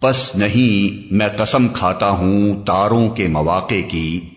پس نہیں میں قسم کھاتا ہوں تاروں کے مواقع کی۔